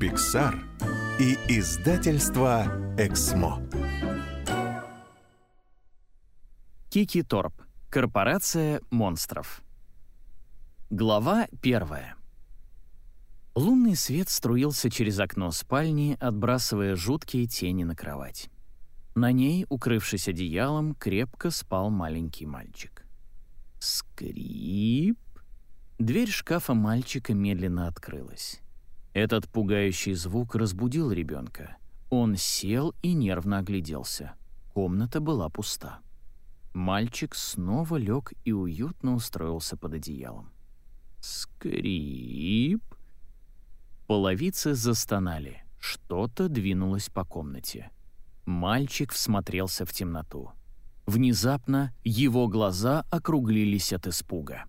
Pixar и издательство Эксмо. Кики Торп. Корпорация монстров. Глава первая. Лунный свет струился через окно спальни, отбрасывая жуткие тени на кровать. На ней, укрывшись одеялом, крепко спал маленький мальчик. Скрип. Дверь шкафа мальчика медленно открылась. Этот пугающий звук разбудил ребенка. Он сел и нервно огляделся. Комната была пуста. Мальчик снова лег и уютно устроился под одеялом. Скрип. Половицы застонали. Что-то двинулось по комнате. Мальчик всмотрелся в темноту. Внезапно его глаза округлились от испуга.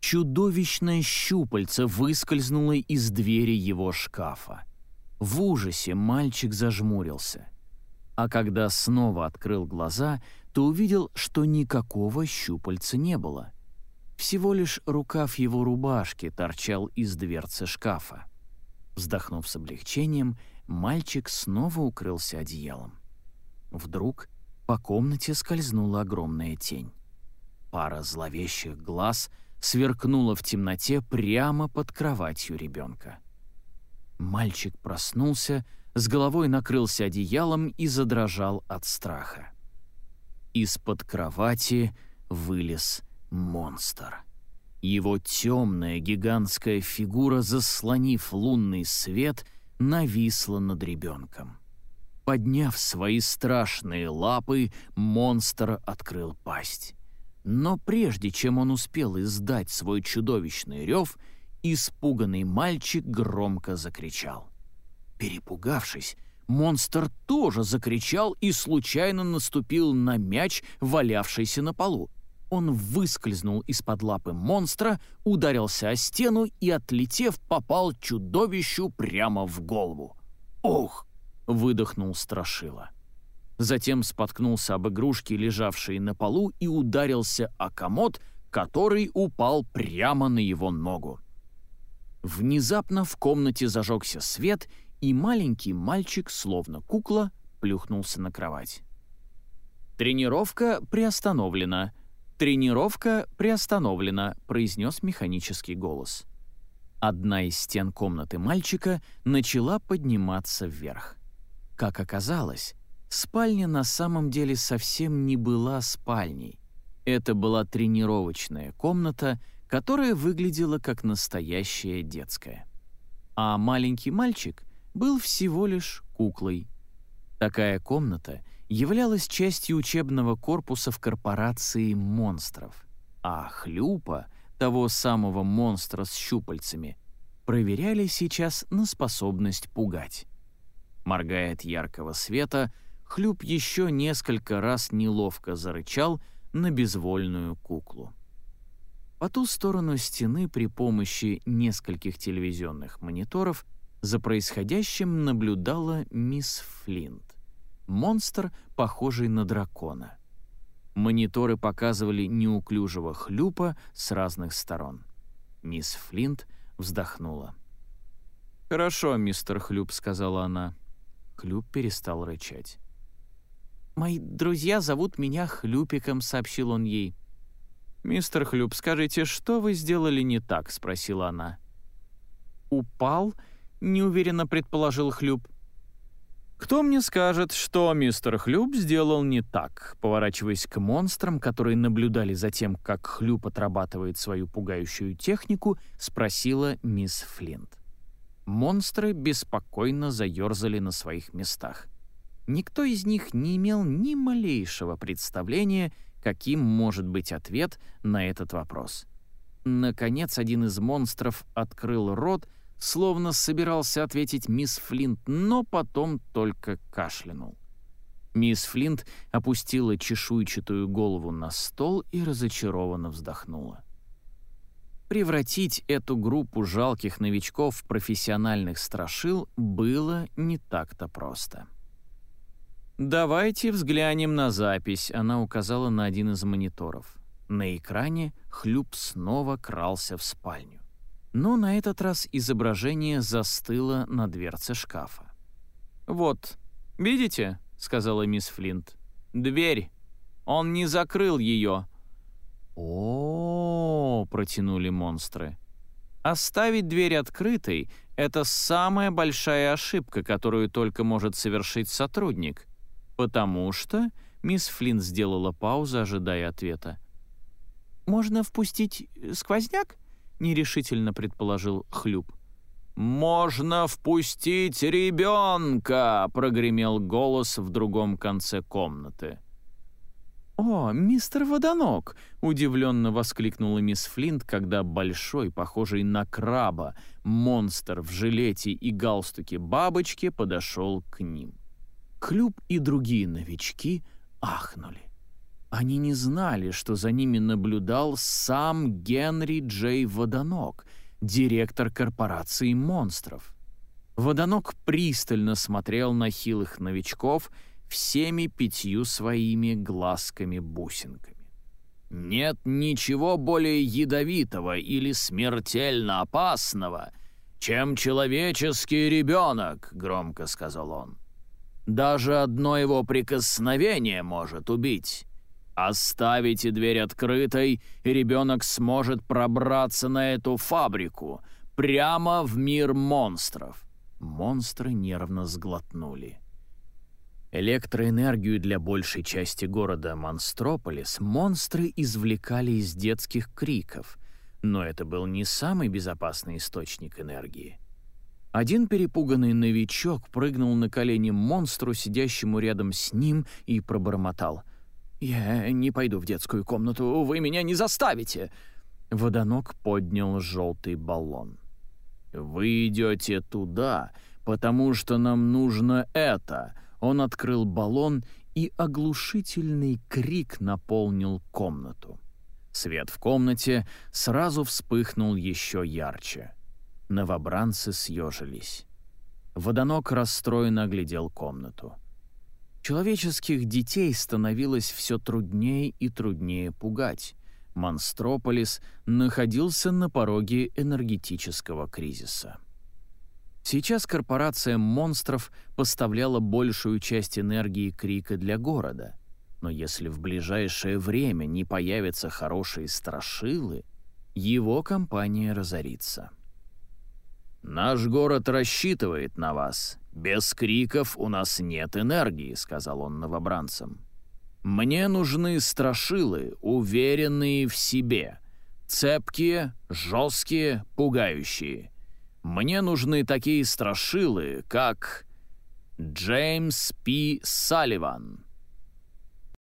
Чудовищное щупальце выскользнуло из двери его шкафа. В ужасе мальчик зажмурился. А когда снова открыл глаза, то увидел, что никакого щупальца не было. Всего лишь рукав его рубашки торчал из дверцы шкафа. Вздохнув с облегчением, мальчик снова укрылся одеялом. Вдруг по комнате скользнула огромная тень. Пара зловещих глаз сверкнула в темноте прямо под кроватью ребенка. Мальчик проснулся, с головой накрылся одеялом и задрожал от страха. Из-под кровати вылез монстр. Его темная гигантская фигура, заслонив лунный свет, нависла над ребенком. Подняв свои страшные лапы, монстр открыл пасть. Но прежде чем он успел издать свой чудовищный рев, испуганный мальчик громко закричал. Перепугавшись, монстр тоже закричал и случайно наступил на мяч, валявшийся на полу. Он выскользнул из-под лапы монстра, ударился о стену и, отлетев, попал чудовищу прямо в голову. «Ох!» — выдохнул Страшила. Затем споткнулся об игрушки, лежавшие на полу, и ударился о комод, который упал прямо на его ногу. Внезапно в комнате зажегся свет, и маленький мальчик, словно кукла, плюхнулся на кровать. «Тренировка приостановлена. Тренировка приостановлена», — произнес механический голос. Одна из стен комнаты мальчика начала подниматься вверх. Как оказалось, спальня на самом деле совсем не была спальней. Это была тренировочная комната, которая выглядела как настоящая детская. А маленький мальчик был всего лишь куклой. Такая комната являлась частью учебного корпуса в корпорации монстров, а хлюпа, того самого монстра с щупальцами, проверяли сейчас на способность пугать. Моргая от яркого света, Хлюп еще несколько раз неловко зарычал на безвольную куклу. По ту сторону стены при помощи нескольких телевизионных мониторов за происходящим наблюдала мисс Флинт. Монстр, похожий на дракона. Мониторы показывали неуклюжего хлюпа с разных сторон. Мисс Флинт вздохнула. «Хорошо, мистер Хлюп», — сказала она. Хлюп перестал рычать. «Мои друзья зовут меня Хлюпиком», — сообщил он ей. «Мистер Хлюп, скажите, что вы сделали не так?» — спросила она. «Упал?» — неуверенно предположил Хлюп. «Кто мне скажет, что мистер Хлюп сделал не так?» Поворачиваясь к монстрам, которые наблюдали за тем, как Хлюп отрабатывает свою пугающую технику, спросила мисс Флинт. Монстры беспокойно заерзали на своих местах. Никто из них не имел ни малейшего представления, каким может быть ответ на этот вопрос. Наконец, один из монстров открыл рот, словно собирался ответить мисс Флинт, но потом только кашлянул. Мисс Флинт опустила чешуйчатую голову на стол и разочарованно вздохнула. Превратить эту группу жалких новичков в профессиональных страшил было не так-то просто. «Давайте взглянем на запись», — она указала на один из мониторов. На экране Хлюп снова крался в спальню. Но на этот раз изображение застыло на дверце шкафа. «Вот, видите?» — сказала мисс Флинт. «Дверь. Он не закрыл ее». «О-о-о!» — протянули монстры. Оставить дверь открытой — это самая большая ошибка, которую только может совершить сотрудник. Потому что... Мисс Флинн сделала паузу, ожидая ответа. «Можно впустить сквозняк?» — нерешительно предположил Хлюп. «Можно впустить ребенка!» — прогремел голос в другом конце комнаты. «О, мистер Водонок!» — удивленно воскликнула мисс Флинт, когда большой, похожий на краба, монстр в жилете и галстуке бабочки подошел к ним. Клюб и другие новички ахнули. Они не знали, что за ними наблюдал сам Генри Джей Водонок, директор корпорации монстров. Водонок пристально смотрел на хилых новичков — всеми пятью своими глазками-бусинками. «Нет ничего более ядовитого или смертельно опасного, чем человеческий ребенок», — громко сказал он. «Даже одно его прикосновение может убить. Оставите дверь открытой, и ребенок сможет пробраться на эту фабрику, прямо в мир монстров». Монстры нервно сглотнули. Электроэнергию для большей части города Монстрополис монстры извлекали из детских криков, но это был не самый безопасный источник энергии. Один перепуганный новичок прыгнул на колени монстру, сидящему рядом с ним, и пробормотал. «Я не пойду в детскую комнату, вы меня не заставите!» Водонок поднял желтый баллон. «Вы идете туда, потому что нам нужно это!» Он открыл баллон, и оглушительный крик наполнил комнату. Свет в комнате сразу вспыхнул еще ярче. Новобранцы съежились. Водонок расстроенно оглядел комнату. Человеческих детей становилось все труднее и труднее пугать. Монстрополис находился на пороге энергетического кризиса. Сейчас корпорация монстров поставляла большую часть энергии Крика для города. Но если в ближайшее время не появятся хорошие страшилы, его компания разорится. «Наш город рассчитывает на вас. Без криков у нас нет энергии», — сказал он новобранцам. «Мне нужны страшилы, уверенные в себе, цепкие, жесткие, пугающие. Мне нужны такие страшилы, как Джеймс П. Салливан,